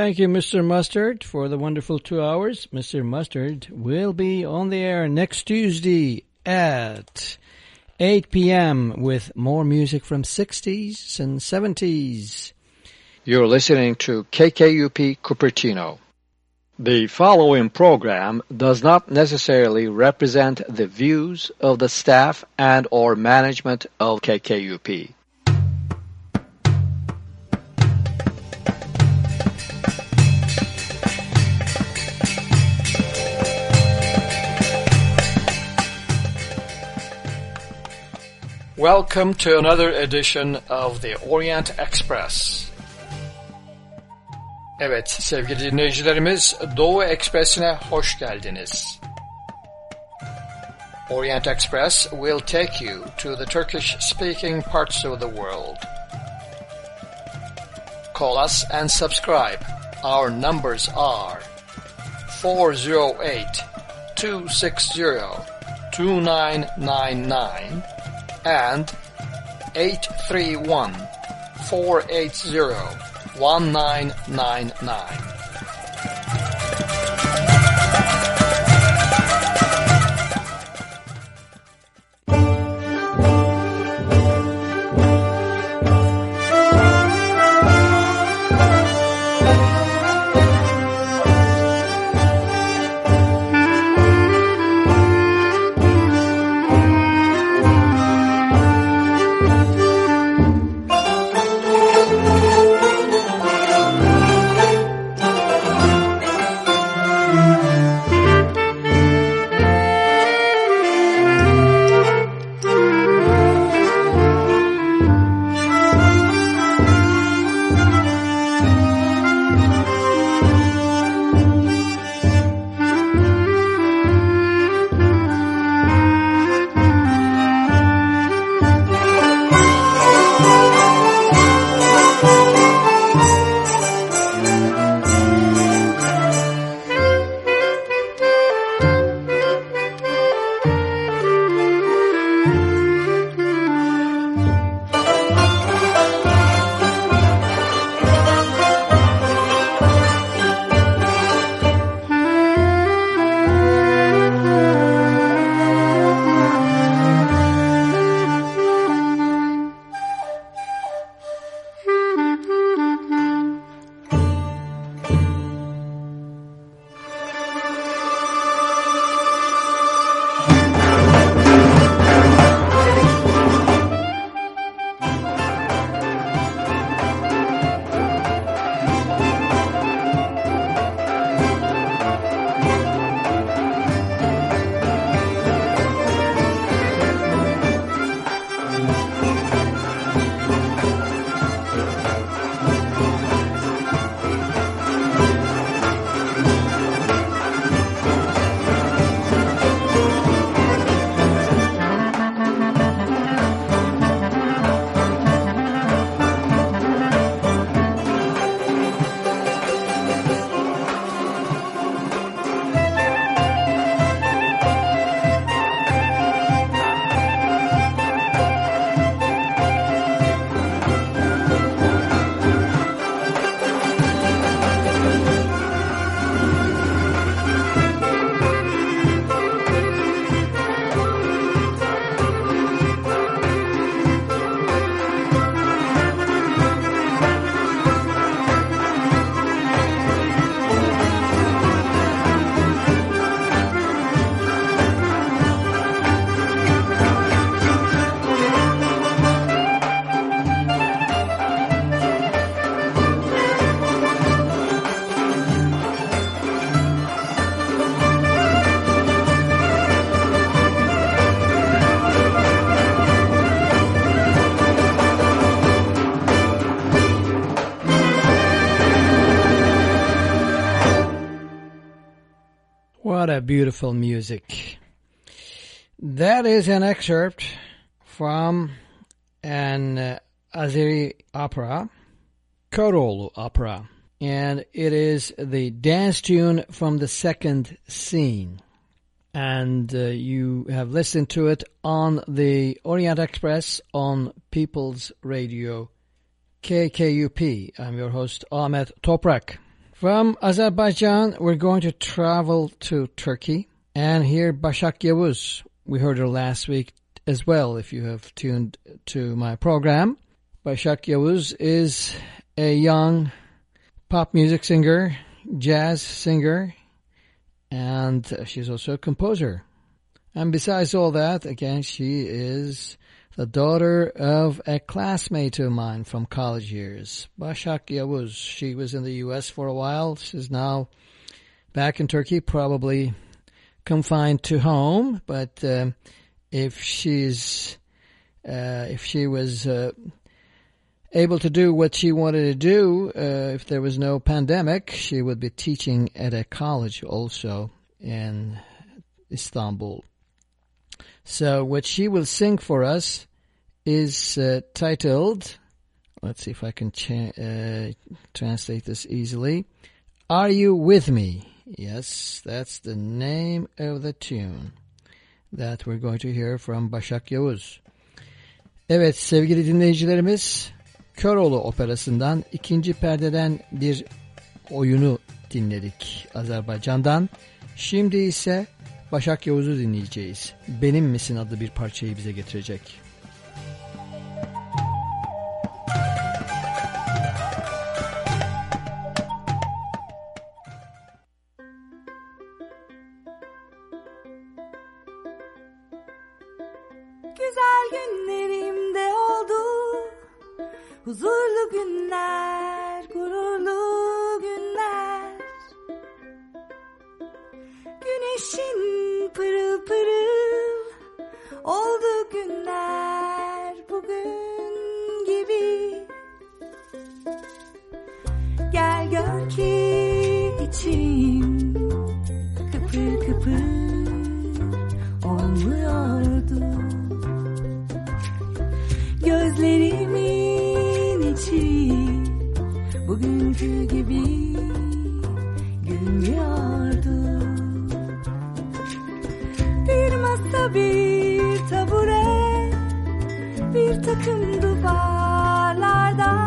Thank you, Mr. Mustard, for the wonderful two hours. Mr. Mustard will be on the air next Tuesday at 8 p.m. with more music from 60s and 70s. You're listening to KKUP Cupertino. The following program does not necessarily represent the views of the staff and or management of KKUP. Welcome to another edition of the Orient Express. Evet sevgili dinleyicilerimiz Doğu Ekspresi'ne hoş geldiniz. Orient Express will take you to the Turkish speaking parts of the world. Call us and subscribe. Our numbers are 408 260 2999 and 831 480 1999. Beautiful music. That is an excerpt from an uh, Azeri opera, Köroğlu opera, and it is the dance tune from the second scene. And uh, you have listened to it on the Orient Express on People's Radio KKUP. I'm your host Ahmet Toprak. From Azerbaijan, we're going to travel to Turkey and hear Başak Yavuz. We heard her last week as well, if you have tuned to my program. Başak Yavuz is a young pop music singer, jazz singer, and she's also a composer. And besides all that, again, she is the daughter of a classmate of mine from college years, Başak Yavuz. She was in the U.S. for a while. She's now back in Turkey, probably confined to home. But uh, if she's uh, if she was uh, able to do what she wanted to do, uh, if there was no pandemic, she would be teaching at a college also in Istanbul. So what she will sing for us is uh, titled, let's see if I can uh, translate this easily, Are You With Me? Yes, that's the name of the tune that we're going to hear from Başak Yavuz. Evet sevgili dinleyicilerimiz, Köroğlu Operası'ndan ikinci perdeden bir oyunu dinledik Azerbaycan'dan. Şimdi ise Başak Yavuz'u dinleyeceğiz. Benim Misin adlı bir parçayı bize getirecek. Gör ki içim kıpır kıpır olmuyordu. Gözlerimin içi bugünkü gibi gülmüyordu. Bir masa bir tabure bir takım duvarlardan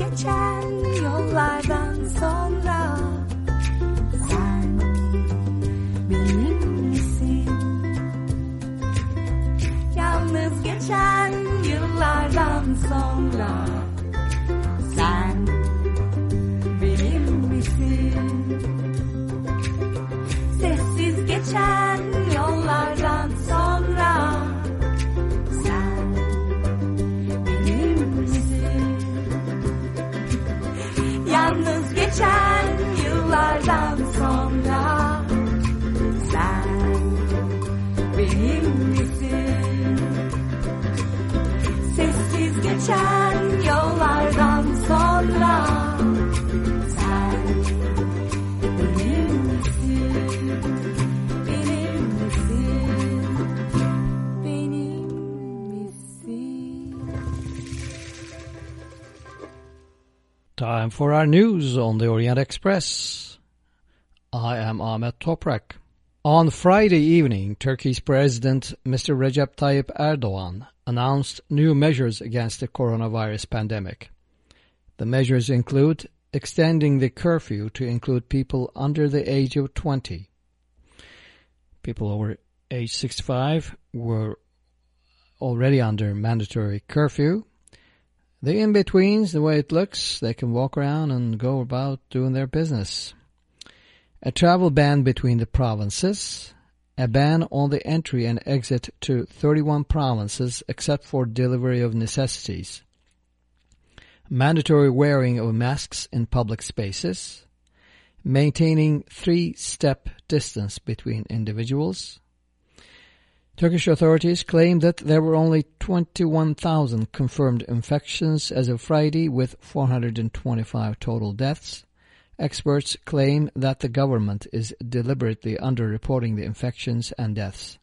geçen Time for our news on the Orient Express. I am Ahmet Toprak. On Friday evening, Turkey's President Mr. Recep Tayyip Erdogan announced new measures against the coronavirus pandemic. The measures include extending the curfew to include people under the age of 20. People over age 65 were already under mandatory curfew. The in-betweens, the way it looks, they can walk around and go about doing their business. A travel ban between the provinces, a ban on the entry and exit to 31 provinces except for delivery of necessities, mandatory wearing of masks in public spaces, maintaining three-step distance between individuals. Turkish authorities claim that there were only 21,000 confirmed infections as of Friday with 425 total deaths. Experts claim that the government is deliberately underreporting the infections and deaths.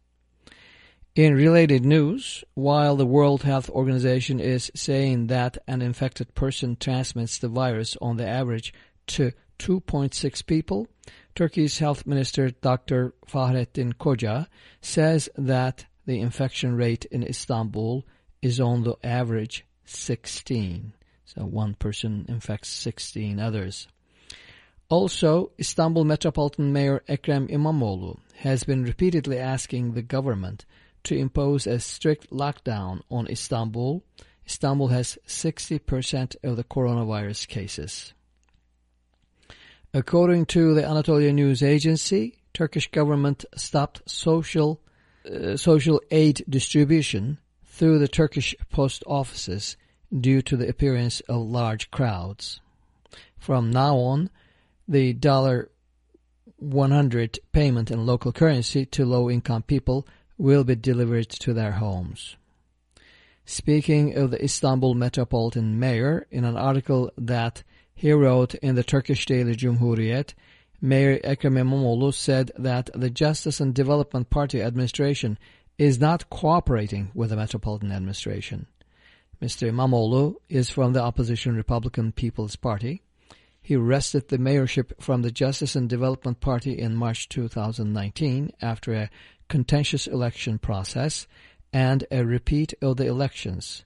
In related news, while the World Health Organization is saying that an infected person transmits the virus on the average to 2.6 people, Turkey's health minister Dr. Fahrettin Koca says that the infection rate in Istanbul is on the average 16. So one person infects 16 others. Also, Istanbul Metropolitan Mayor Ekrem İmamoğlu has been repeatedly asking the government to impose a strict lockdown on Istanbul. Istanbul has 60% of the coronavirus cases. According to the Anatolia News Agency, Turkish government stopped social uh, social aid distribution through the Turkish post offices due to the appearance of large crowds. From now on, the dollar 100 payment in local currency to low-income people will be delivered to their homes. Speaking of the Istanbul Metropolitan Mayor in an article that he wrote in the Turkish daily Cumhuriyet, Mayor Ekrem İmamoğlu said that the Justice and Development Party administration is not cooperating with the Metropolitan administration. Mr. İmamoğlu is from the opposition Republican People's Party. He wrested the mayorship from the Justice and Development Party in March 2019 after a contentious election process and a repeat of the elections.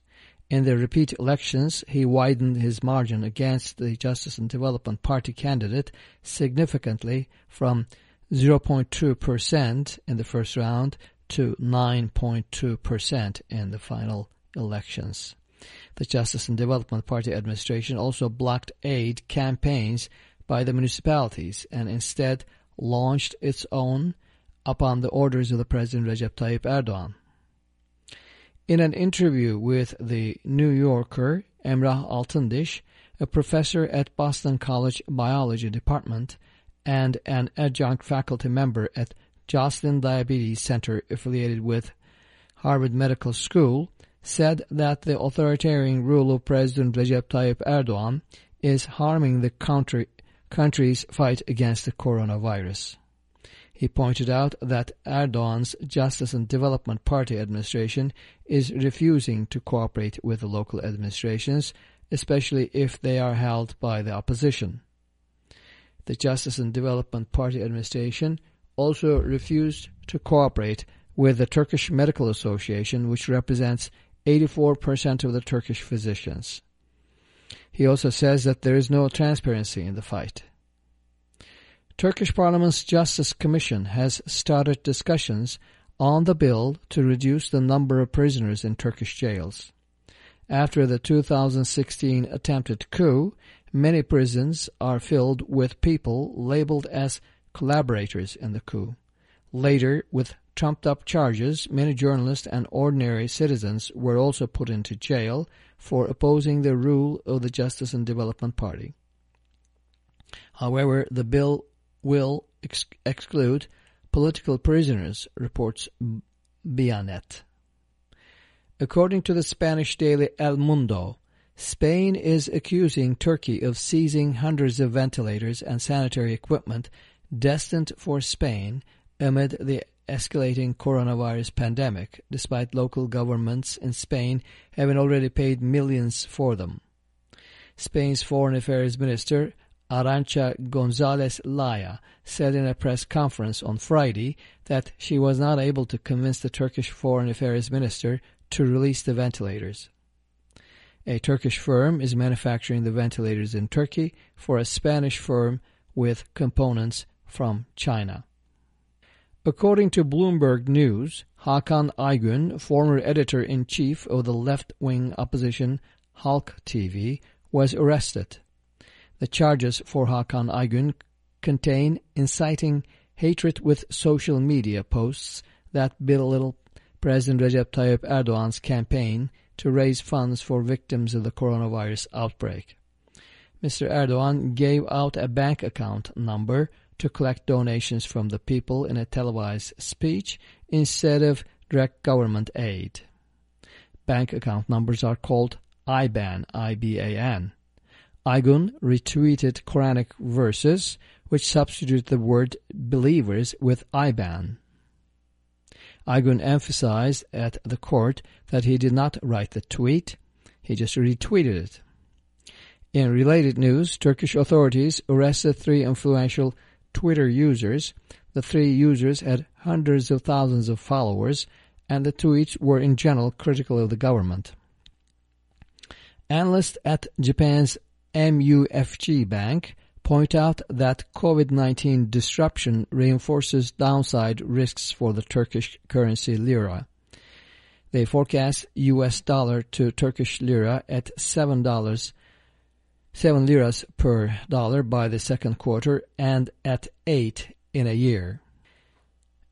In the repeat elections, he widened his margin against the Justice and Development Party candidate significantly from 0.2% in the first round to 9.2% in the final elections. The Justice and Development Party administration also blocked aid campaigns by the municipalities and instead launched its own upon the orders of the President Recep Tayyip Erdogan. In an interview with the New Yorker, Emrah Altındiş, a professor at Boston College Biology Department and an adjunct faculty member at Joslin Diabetes Center affiliated with Harvard Medical School, said that the authoritarian rule of President Recep Tayyip Erdogan is harming the country, country's fight against the coronavirus. He pointed out that Erdogan's Justice and Development Party administration is refusing to cooperate with the local administrations, especially if they are held by the opposition. The Justice and Development Party administration also refused to cooperate with the Turkish Medical Association, which represents 84% of the Turkish physicians. He also says that there is no transparency in the fight. Turkish Parliament's Justice Commission has started discussions on the bill to reduce the number of prisoners in Turkish jails. After the 2016 attempted coup, many prisons are filled with people labeled as collaborators in the coup. Later, with trumped-up charges, many journalists and ordinary citizens were also put into jail for opposing the rule of the Justice and Development Party. However, the bill will ex exclude political prisoners, reports Bianet. According to the Spanish daily El Mundo, Spain is accusing Turkey of seizing hundreds of ventilators and sanitary equipment destined for Spain amid the escalating coronavirus pandemic, despite local governments in Spain having already paid millions for them. Spain's Foreign Affairs Minister Arancha Gonzalez Laya said in a press conference on Friday that she was not able to convince the Turkish Foreign Affairs Minister to release the ventilators. A Turkish firm is manufacturing the ventilators in Turkey for a Spanish firm with components from China. According to Bloomberg News, Hakan Aygün, former editor-in-chief of the left-wing opposition Halk TV, was arrested. The charges for Hakan Aygün contain inciting hatred with social media posts that belittle President Recep Tayyip Erdogan's campaign to raise funds for victims of the coronavirus outbreak. Mr. Erdogan gave out a bank account number to collect donations from the people in a televised speech instead of direct government aid. Bank account numbers are called IBAN, I-B-A-N. Aygün retweeted Quranic verses which substitute the word believers with IBAN. Aygün emphasized at the court that he did not write the tweet, he just retweeted it. In related news, Turkish authorities arrested three influential Twitter users. The three users had hundreds of thousands of followers, and the tweets were in general critical of the government. Analysts at Japan's MUFG Bank point out that COVID-19 disruption reinforces downside risks for the Turkish currency lira. They forecast US dollar to Turkish lira at $7 7 liras per dollar by the second quarter and at 8 in a year.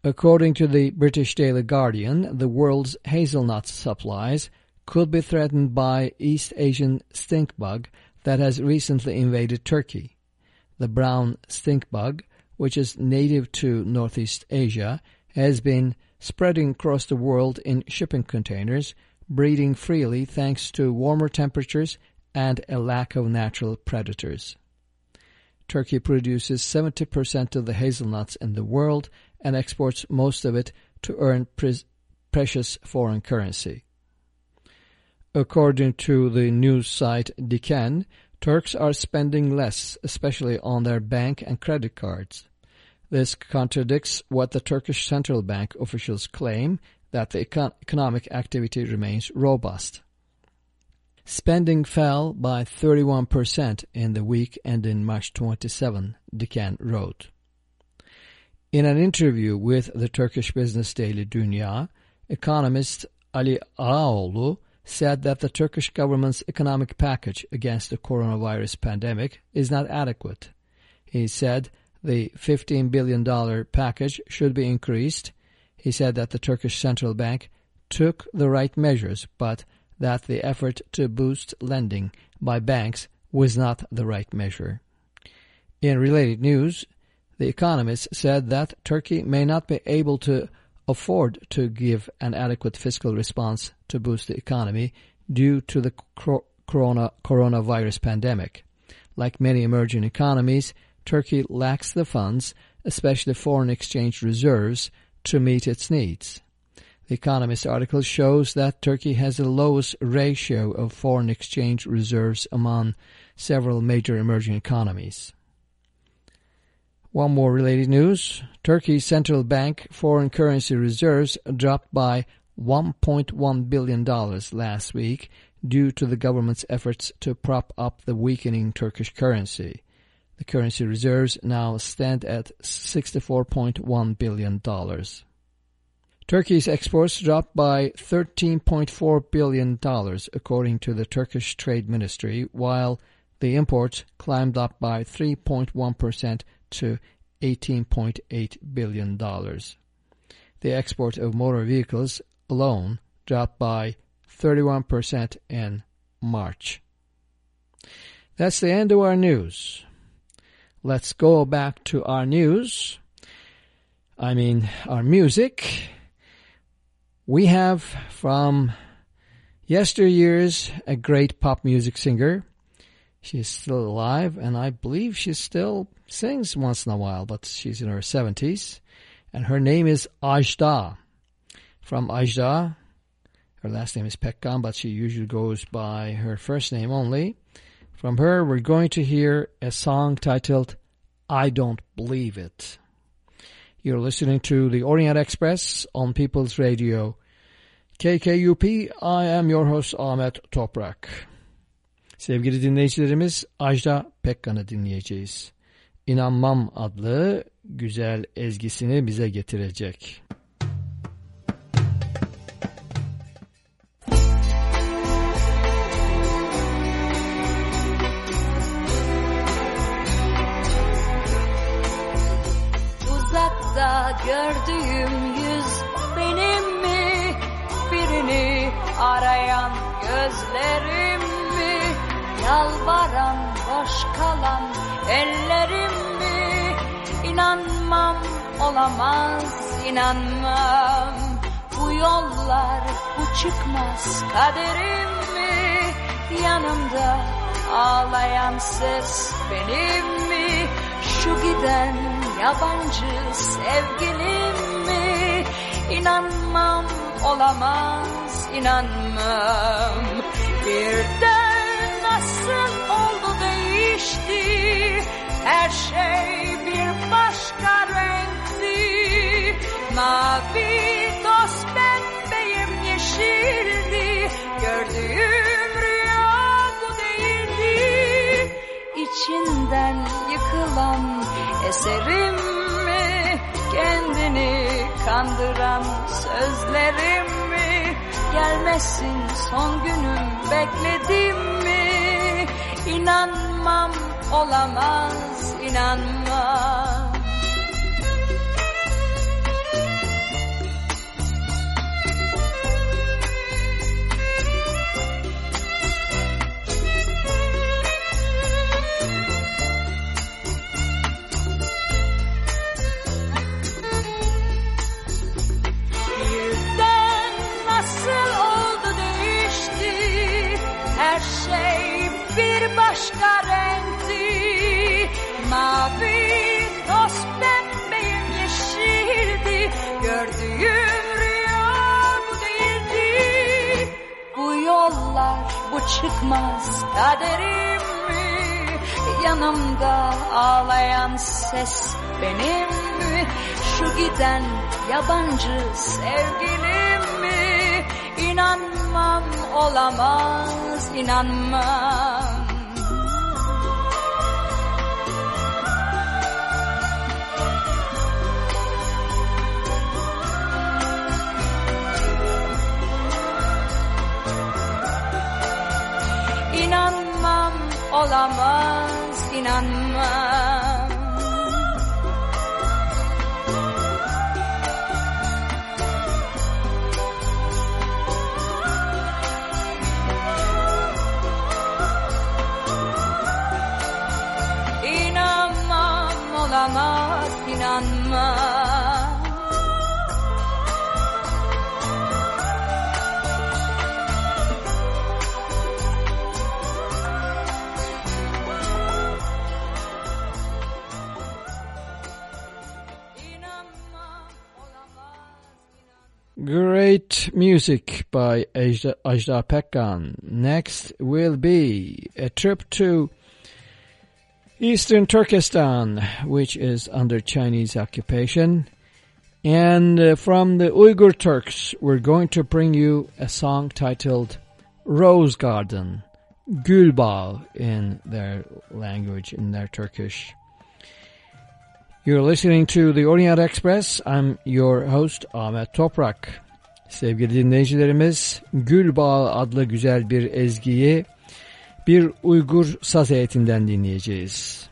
According to the British Daily Guardian, the world's hazelnut supplies could be threatened by East Asian stink bug that has recently invaded Turkey. The brown stink bug, which is native to Northeast Asia, has been spreading across the world in shipping containers, breeding freely thanks to warmer temperatures and a lack of natural predators. Turkey produces 70% of the hazelnuts in the world and exports most of it to earn pre- precious foreign currency. According to the news site Diken, Turks are spending less, especially on their bank and credit cards. This contradicts what the Turkish Central Bank officials claim that the econ- economic activity remains robust. Spending fell by 31% in the week ending March 27, Diken wrote. In an interview with the Turkish business daily Dünya, economist Ali Ağaoğlu said that the Turkish government's economic package against the coronavirus pandemic is not adequate. He said the $15 billion package should be increased. He said that the Turkish Central Bank took the right measures, but that the effort to boost lending by banks was not the right measure. In related news, the Economist said that Turkey may not be able to afford to give an adequate fiscal response to boost the economy due to the corona, coronavirus pandemic. Like many emerging economies, Turkey lacks the funds, especially foreign exchange reserves, to meet its needs. The Economist article shows that Turkey has the lowest ratio of foreign exchange reserves among several major emerging economies. One more related news. Turkey's central bank foreign currency reserves dropped by $1.1 billion last week due to the government's efforts to prop up the weakening Turkish currency. The currency reserves now stand at $64.1 billion. Turkey's exports dropped by $13.4 billion, according to the Turkish Trade Ministry, while the imports climbed up by 3.1% to $18.8 billion. The export of motor vehicles alone dropped by 31% in March. That's the end of our news. Let's go back to our news. I mean, our music we have from yesteryears a great pop music singer. She is still alive, and I believe she still sings once in a while, but she's in her 70s. And her name is Ajda. From Ajda, her last name is Pekkan, but she usually goes by her first name only. From her, we're going to hear a song titled I Don't Believe It. You're listening to the Orient Express on People's Radio. KKUP, I am your host Ahmet Toprak. Sevgili dinleyicilerimiz Ajda Pekkan'ı dinleyeceğiz. İnanmam adlı güzel ezgisini bize getirecek. Olamaz inanmam Bu yollar bu çıkmaz kaderim mi? Yanımda ağlayan ses benim mi? Şu giden yabancı sevgilim mi? İnanmam olamaz inanmam Birden nasıl oldu değişti Her şey bir başka renkti Mavi toz pembeyim yeşildi Gördüğüm rüya bu değildi İçinden yıkılan eserim mi? Kendini kandıran sözlerim mi? Gelmesin son günüm bekledim mi? İnanmam olamaz inanmam başka renkti. Mavi toz pembeyim yeşildi. Gördüğüm rüya bu değildi. Bu yollar bu çıkmaz kaderim mi? Yanımda ağlayan ses benim mi? Şu giden yabancı sevgilim mi? İnanmam olamaz inanmam olamaz inanma Great music by Ajda, Pekkan. Next will be a trip to eastern Turkestan, which is under Chinese occupation. And uh, from the Uyghur Turks, we're going to bring you a song titled Rose Garden, Gülbağ in their language, in their Turkish. You're listening to the Orient Express. I'm your host Ahmet Toprak. Sevgili dinleyicilerimiz, Gülbağ adlı güzel bir ezgiyi bir Uygur saz heyetinden dinleyeceğiz.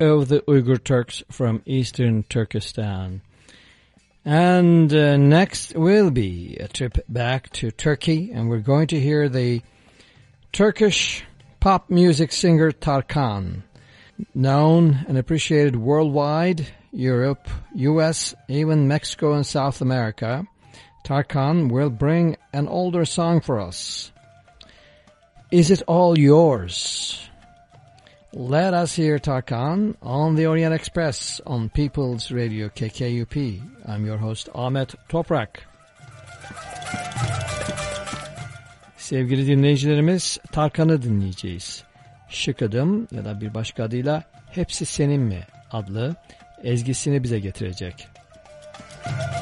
Of the Uyghur Turks from eastern Turkestan. And uh, next will be a trip back to Turkey, and we're going to hear the Turkish pop music singer Tarkan, known and appreciated worldwide, Europe, US, even Mexico and South America. Tarkan will bring an older song for us. Is it all yours? Let us hear Tarkan on the Orient Express on People's Radio KKUP. I'm your host Ahmet Toprak. Sevgili dinleyicilerimiz Tarkan'ı dinleyeceğiz. Şık Adım ya da bir başka adıyla Hepsi Senin Mi adlı ezgisini bize getirecek. Başkası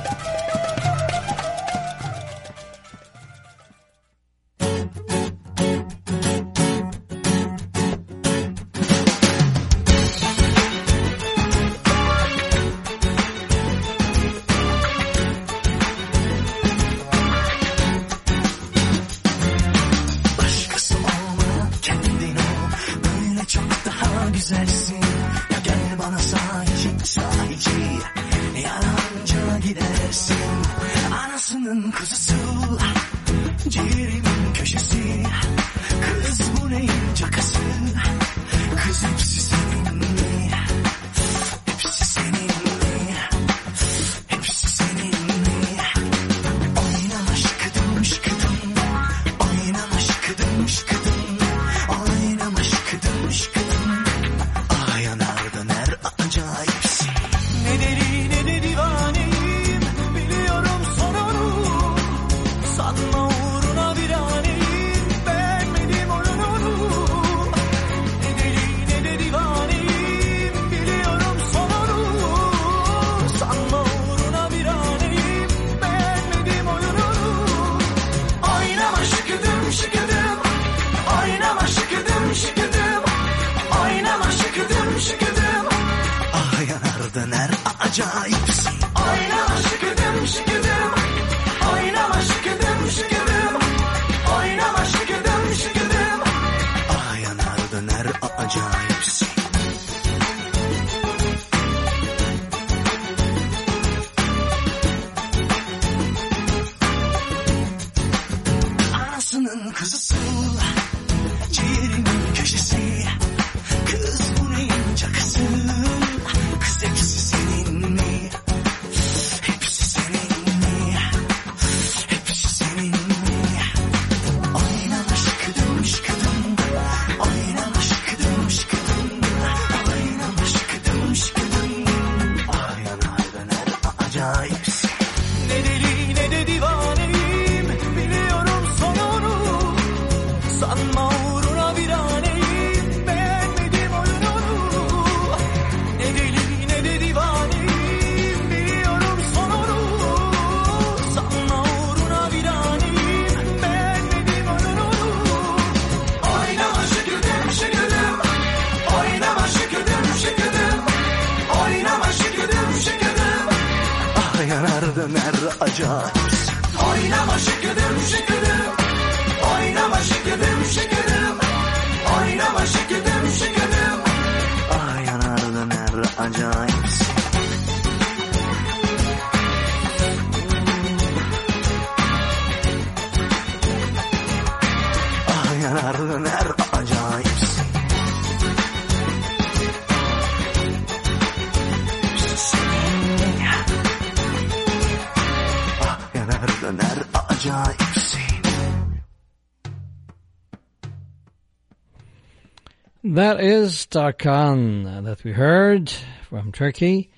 That is Tarkan that we heard from Turkey.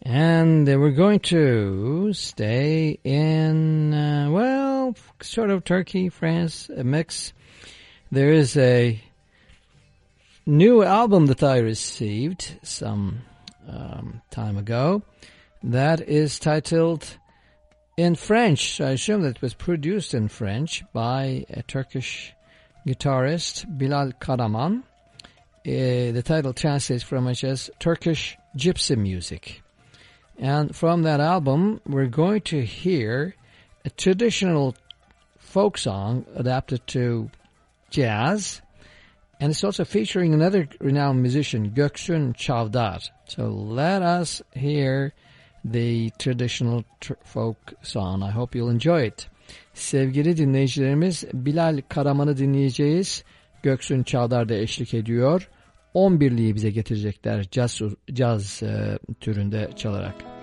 And we're going to stay in, uh, well, sort of Turkey, France, a mix. There is a new album that I received some um, time ago that is titled in French. I assume that was produced in French by a Turkish guitarist, Bilal Karaman. Uh, the title translates from it as Turkish Gypsy Music. And from that album, we're going to hear a traditional folk song adapted to jazz. And it's also featuring another renowned musician, Göksun Çavdar. So let us hear the traditional tr- folk song. I hope you'll enjoy it. Sevgili dinleyicilerimiz Bilal Karaman'ı dinleyeceğiz. Göksun Çavdar da eşlik ediyor. 11'liği bize getirecekler caz, caz e, türünde çalarak.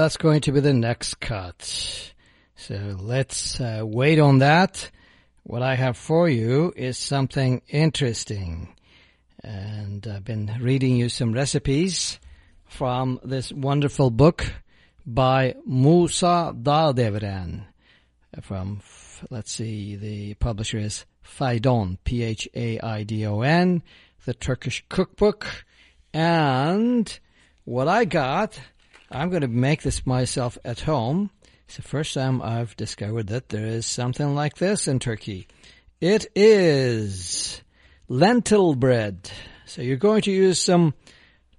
That's going to be the next cut. So let's uh, wait on that. What I have for you is something interesting. And I've been reading you some recipes from this wonderful book by Musa Dağdeviren from, let's see, the publisher is Phaidon, P-H-A-I-D-O-N, the Turkish cookbook. And what I got, I'm going to make this myself at home. It's the first time I've discovered that there is something like this in Turkey. It is lentil bread. So you're going to use some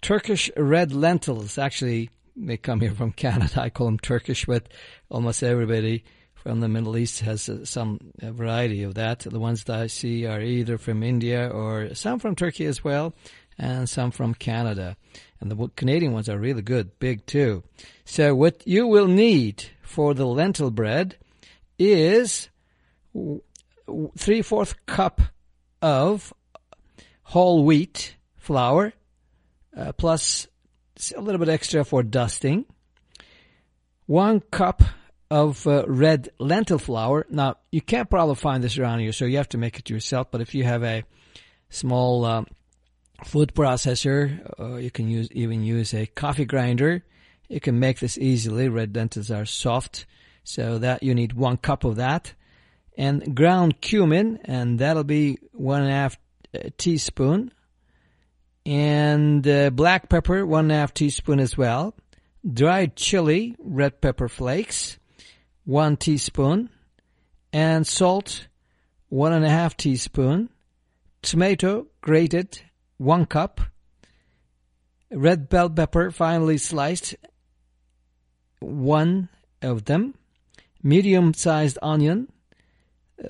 Turkish red lentils. Actually, they come here from Canada. I call them Turkish, but almost everybody from the Middle East has uh, some uh, variety of that. The ones that I see are either from India or some from Turkey as well, and some from Canada. And the Canadian ones are really good, big too. So what you will need for the lentil bread is three-fourth cup of whole wheat flour, uh, plus a little bit extra for dusting, one cup of uh, red lentil flour. Now, you can't probably find this around here, so you have to make it yourself. But if you have a small um, food processor, uh, you can use even use a coffee grinder. You can make this easily. Red lentils are soft, so that you need one cup of that, and ground cumin, and that'll be one and a half uh, teaspoon, and uh, black pepper, one and a half teaspoon as well, dried chili, red pepper flakes, one teaspoon, and salt, one and a half teaspoon, tomato, grated, one cup, red bell pepper, finely sliced, one of them, medium-sized onion,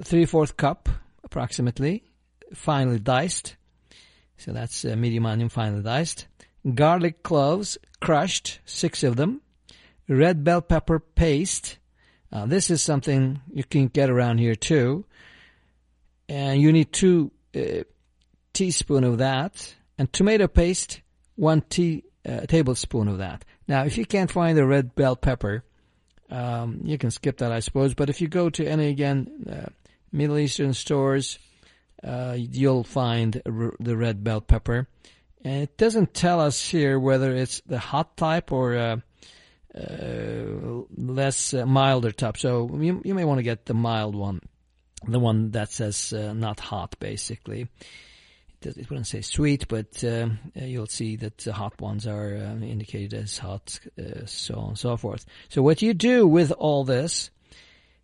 three-fourth cup, approximately, finely diced, so that's uh, medium onion finely diced, garlic cloves, crushed, six of them, red bell pepper paste, uh, this is something you can get around here too. And you need two uh, teaspoon of that. And tomato paste, one tea, uh, tablespoon of that. Now, if you can't find the red bell pepper, um, you can skip that, I suppose. But if you go to any, again, uh, Middle Eastern stores, uh, you'll find the red bell pepper. And it doesn't tell us here whether it's the hot type or uh, uh, less uh, milder type. So you, you may want to get the mild one, the one that says not hot, basically. It, wouldn't say sweet, but uh, you'll see that the hot ones are uh, indicated as hot, uh, so on and so forth. So what you do with all this,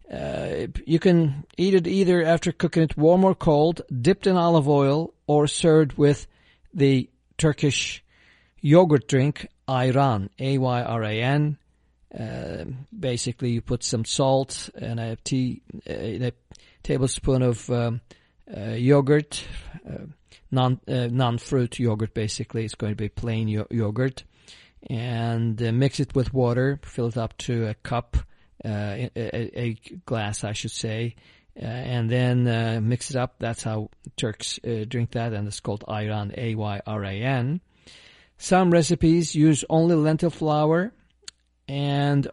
you can eat it either after cooking it warm or cold, dipped in olive oil, or served with the Turkish yogurt drink ayran, A-Y-R-A-N. Uh, basically, you put some salt and a tea, uh, a tablespoon of um, uh, yogurt, uh, non uh, non fruit yogurt. Basically, it's going to be plain yo yogurt, and uh, mix it with water. Fill it up to a cup, a, a, glass, I should say. and then mix it up. That's how Turks drink that, and it's called ayran, A-Y-R-A-N. Some recipes use only lentil flour and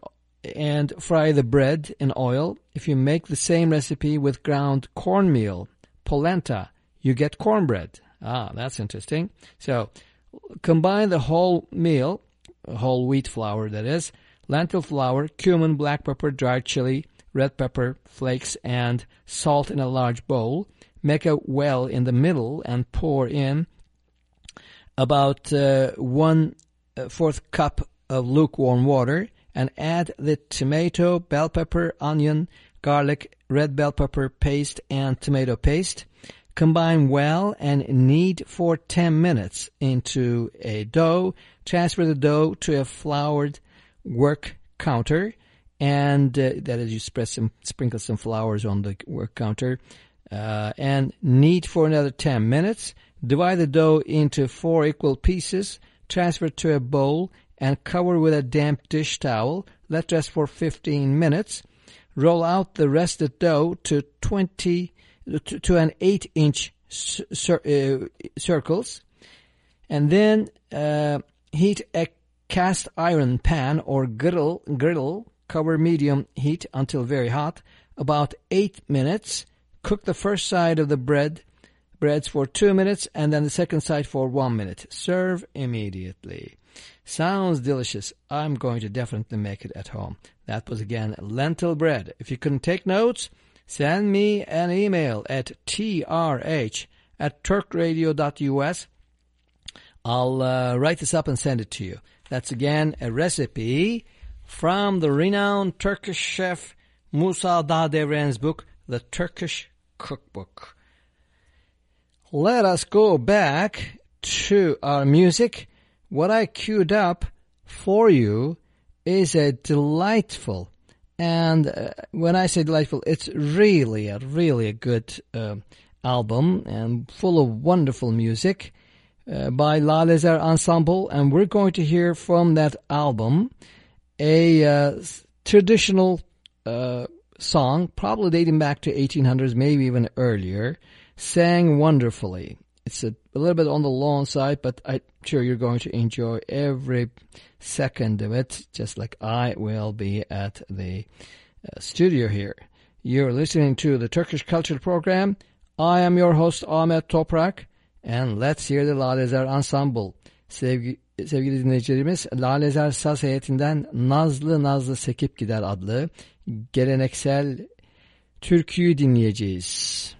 and fry the bread in oil. If you make the same recipe with ground cornmeal, polenta, you get cornbread. Ah, that's interesting. So combine the whole meal, whole wheat flour that is, lentil flour, cumin, black pepper, dried chili, red pepper flakes, and salt in a large bowl. Make a well in the middle and pour in about uh, one uh, cup of lukewarm water and add the tomato, bell pepper, onion, garlic, red bell pepper paste, and tomato paste. Combine well and knead for 10 minutes into a dough. Transfer the dough to a floured work counter and uh, that is you spread some, sprinkle some flowers on the work counter uh, and knead for another 10 minutes. Divide the dough into four equal pieces, transfer to a bowl, and cover with a damp dish towel. Let rest for 15 minutes. Roll out the rested dough to 20 to, to an 8 inch cir uh, circles, and then uh, heat a cast iron pan or griddle. Griddle cover medium heat until very hot, about 8 minutes. Cook the first side of the bread breads for two minutes and then the second side for one minute. Serve immediately. Sounds delicious. I'm going to definitely make it at home. That was again lentil bread. If you couldn't take notes, send me an email at trh at turkradio.us. I'll uh, write this up and send it to you. That's again a recipe from the renowned Turkish chef Musa Dağdeviren's book, The Turkish Cookbook. Let us go back to our music. What I queued up for you is a delightful, and uh, when I say delightful, it's really a really a good uh, album and full of wonderful music uh, by Lalezar Ensemble, and we're going to hear from that album a uh, traditional uh, song, probably dating back to 1800s, maybe even earlier, sang wonderfully. It's a, a little bit on the long side, but I'm sure you're going to enjoy every second of it, just like I will be at the uh, studio here. You're listening to the Turkish Culture Program. I am your host Ahmet Toprak, and let's hear the Lalezar Ensemble. Sevgi, sevgili dinleyicilerimiz, Lalezar Saz heyetinden Nazlı Nazlı Sekip Gider adlı geleneksel türküyü dinleyeceğiz.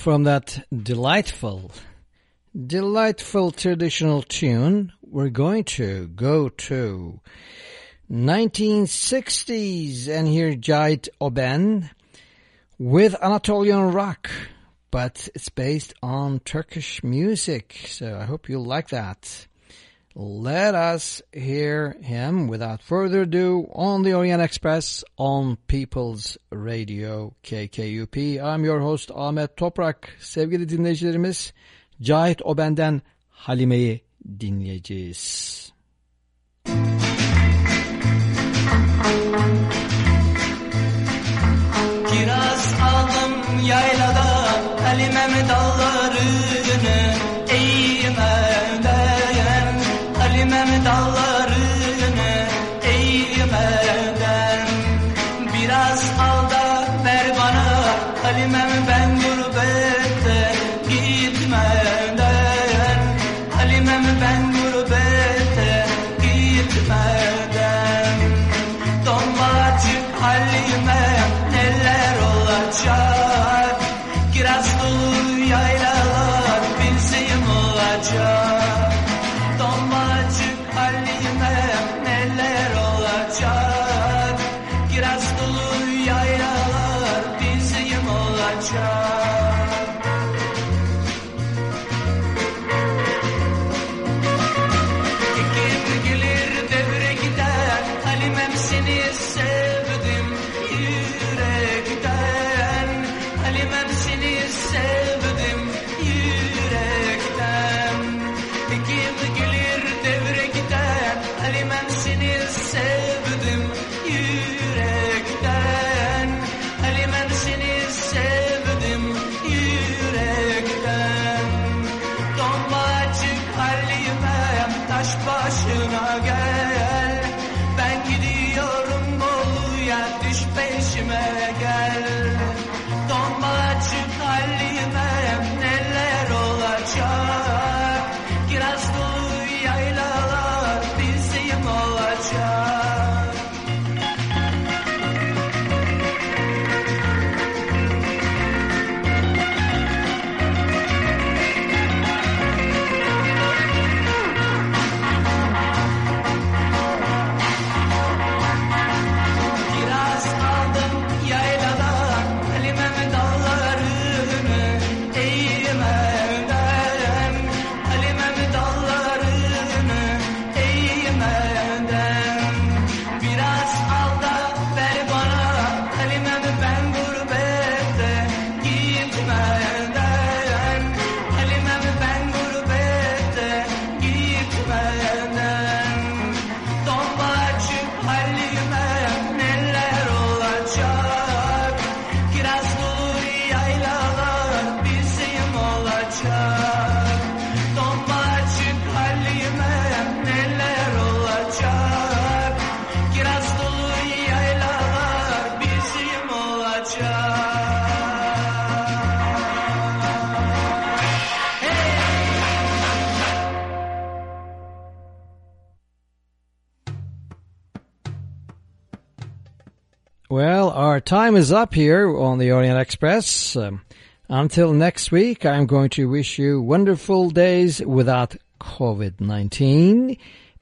From that delightful, delightful traditional tune, we're going to go to 1960s and hear Cahit Oben with Anatolian rock, but it's based on Turkish music. So I hope you like that. Let us hear him without further ado on the Orient Express on People's Radio KKUP. I'm your host Ahmet Toprak. Sevgili dinleyicilerimiz Cahit Oben'den Halime'yi dinleyeceğiz. Time is up here on the Orient Express. Um, until next week, I'm going to wish you wonderful days without COVID-19.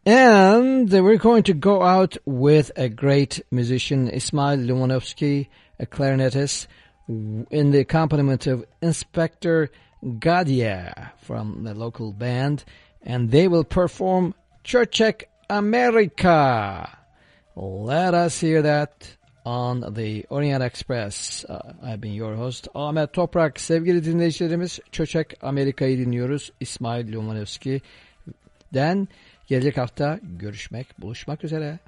And we're going to go out with a great musician, Ismail Lumanovski, a clarinetist, in the accompaniment of Inspector Gadje from the local band. And they will perform Cocek America. Let us hear that on the Orient Express. Uh, I've been your host Ahmet Toprak. Sevgili dinleyicilerimiz Çöçek Amerika'yı dinliyoruz. İsmail Lumanovski'den gelecek hafta görüşmek, buluşmak üzere.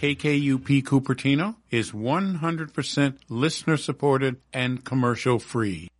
KKUP Cupertino is 100% listener supported and commercial free.